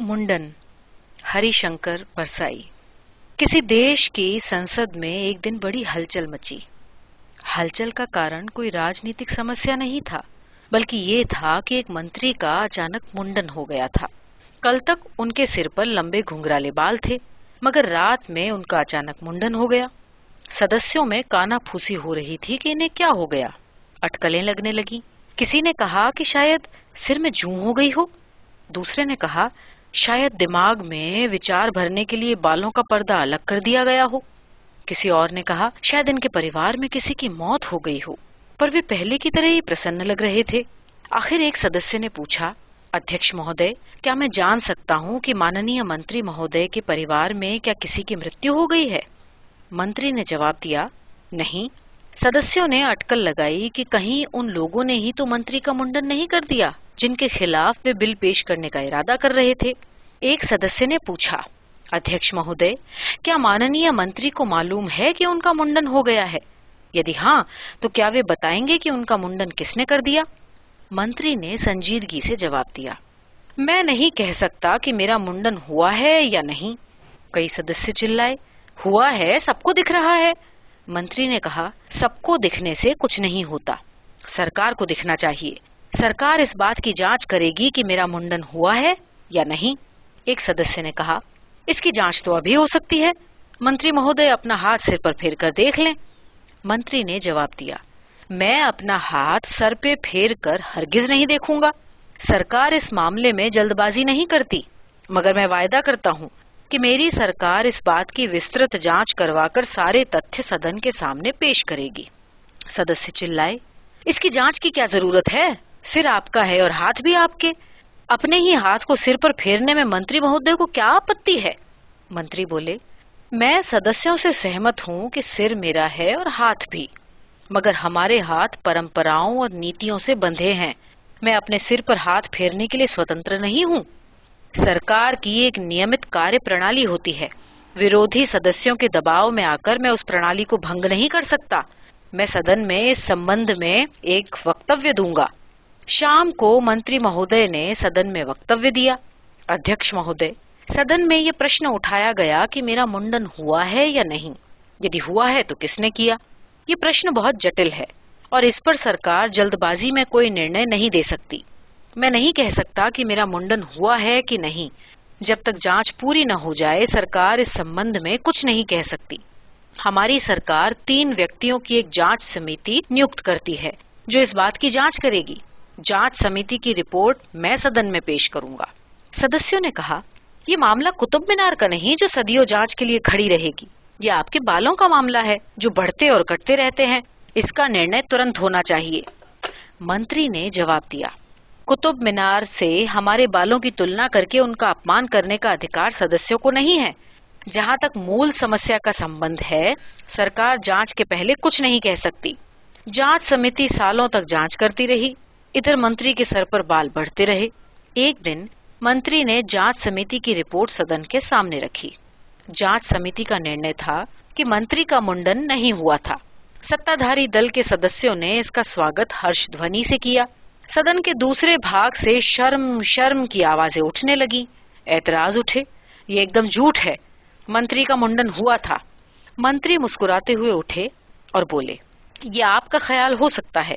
منڈن ہری شنکر پرسائی کسی دیش کی سنسد میں ایک دن بڑی ہلچل مچی۔ ہلچل کا کارن کوئی راجنیتک سمسیا نہیں تھا، بلکہ یہ تھا کہ ایک منتری کا اچانک منڈن ہو گیا تھا۔ کل تک ان کے سر پر لمبے گھنگرالے بال تھے، مگر رات میں ان کا اچانک منڈن ہو گیا۔ سدسوں میں کانا پھوسی ہو رہی تھی کہ انہیں کیا ہو گیا۔ اٹکلیں لگنے لگی۔ کسی نے کہا کہ شاید سر میں جوں ہو گئی ہو۔ دوسرے نے کہا شاید دماغ میں وچار بھرنے کے لیے بالوں کا پردہ الگ کر دیا گیا ہو۔ کسی اور نے کہا، شاید ان کے پریوار میں کسی کی موت ہو گئی ہو۔ پر وہ پہلے کی طرح ہی پرسن لگ رہے تھے۔ آخر ایک سدسیہ نے پوچھا ادھیش مہودے، کیا میں جان سکتا ہوں کہ ماننی منتری مہودے کے پریوار میں کیا کسی کی مرتیو ہو گئی ہے؟ منتری نے جواب دیا، نہیں۔ سدسوں نے اٹکل لگائی کہ کہیں ان لوگوں نے ہی تو منتری کا منڈن نہیں کر دیا۔ جن کے خلاف وہ بل پیش کرنے کا ارادہ کر رہے تھے، ایک سدسیہ نے پوچھا ادھیش مہودے، کیا ماننی منتری کو معلوم ہے کہ ان کا منڈن ہو گیا ہے؟ یدی ہاں تو کیا وہ بتائیں گے کہ ان کا منڈن کس نے کر دیا؟ منتری نے سنجیدگی سے جواب دیا، میں نہیں کہہ سکتا کہ میرا منڈن ہوا ہے یا نہیں۔ کئی سدسیہ چلائے، ہوا ہے، سب کو دکھ رہا ہے۔ منتری نے کہا، سب کو دکھنے سے کچھ نہیں ہوتا، سرکار کو دکھنا چاہیے۔ سرکار اس بات کی جانچ کرے گی کہ میرا منڈن ہوا ہے یا نہیں؟ ایک سدسیہ نے کہا، اس کی جانچ تو ابھی ہو سکتی ہے۔ منتری مہودے اپنا ہاتھ سر پر پھیر کر دیکھ لیں۔ منتری نے جواب دیا، میں اپنا ہاتھ سر پہ پھیر کر ہرگز نہیں دیکھوں گا۔ سرکار اس معاملے میں جلد بازی نہیں کرتی۔ مگر میں وائدہ کرتا ہوں کہ میری سرکار اس بات کی وسترت جانچ کروا کر سارے تتھیہ سدن کے سامنے پیش کرے گی۔ سدسیہ چلائے، اس کی جانچ کی کیا ضرورت ہے؟ سر آپ کا ہے اور ہاتھ بھی آپ کے۔ اپنے ہی ہاتھ کو سر پر پھیرنے میں منتری مہودے کو کیا آپتی ہے؟ منتری بولے، میں سدسوں سے سہمت ہوں کہ سر میرا ہے اور ہاتھ بھی، مگر ہمارے ہاتھ پرمپراؤں اور نیتیوں سے بندھے ہیں۔ میں اپنے سر پر ہاتھ پھیرنے کے لیے سوتنتر نہیں ہوں۔ سرکار کی ایک نیمت کاریہ پرنالی ہوتی ہے۔ ویرودھی سدسوں کے دباؤ میں آ کر میں اس پرنالی کو بھنگ نہیں کر سکتا۔ میں سدن میں اس سمبند میں ایک وکتو دوں گا۔ شام کو منتری مہودے نے سدن میں وکتو دیا ادھیکش مہودے سدن میں یہ پرشن اٹھایا گیا کہ میرا منڈن ہوا ہے یا نہیں۔ یعنی ہوا ہے تو کس نے کیا؟ یہ پرشن بہت جٹل ہے اور اس پر سرکار جلد بازی میں کوئی نرنے نہیں دے سکتی۔ میں نہیں کہہ سکتا کہ میرا منڈن ہوا ہے کہ نہیں۔ جب تک جانچ پوری نہ ہو جائے، سرکار اس سمبند میں کچھ نہیں کہہ سکتی۔ ہماری سرکار تین ویکتوں کی ایک جانچ سمیتی نیوکت کرتی ہے، جو اس بات کی جانچ کرے گی۔ جانچ سمیتی کی رپورٹ میں سدن میں پیش کروں گا۔ سدسوں نے کہا، یہ معاملہ کتب مینار کا نہیں جو صدیوں جانچ کے لیے کھڑی رہے گی۔ یہ آپ کے بالوں کا معاملہ ہے جو بڑھتے اور کٹتے رہتے ہیں۔ اس کا نرنے ترنت ہونا چاہیے۔ منتری نے جواب دیا، کتب مینار سے ہمارے بالوں کی تلنا کر کے ان کا اپمان کرنے کا ادھکار سدسوں کو نہیں ہے۔ جہاں تک مول سمسیا کا سمبند ہے، سرکار جانچ کے پہلے کچھ نہیں کہہ سکتی۔ جانچ سمیتی سالوں تک جانچ کرتی رہی۔ ادھر منتری کے سر پر بال بڑھتے رہے۔ ایک دن منتری نے جانچ سمیتی کی رپورٹ سدن کے سامنے رکھی۔ جانچ سمیتی کا نرنے تھا کہ منتری کا منڈن نہیں ہوا تھا۔ ستادھاری دل کے سدسوں نے اس کا سواگت ہرش دھونی سے کیا۔ سدن کے دوسرے بھاگ سے شرم شرم کی آوازیں اٹھنے لگی اعتراض اٹھے۔ یہ ایک دم جھوٹ ہے۔ منتری کا منڈن ہوا تھا۔ منتری مسکراتے ہوئے اٹھے اور بولے، یہ آپ کا خیال ہو سکتا ہے۔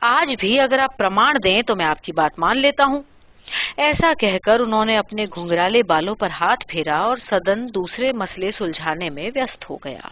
آج بھی اگر آپ پرماণ دیں تو میں آپ کی بات مان لیتا ہوں۔ ایسا کہہ کر انہوں نے اپنے گھنگرالے بالوں پر ہاتھ پھیرا اور سدن دوسرے مسئلے سلجھانے میں ویست ہو گیا۔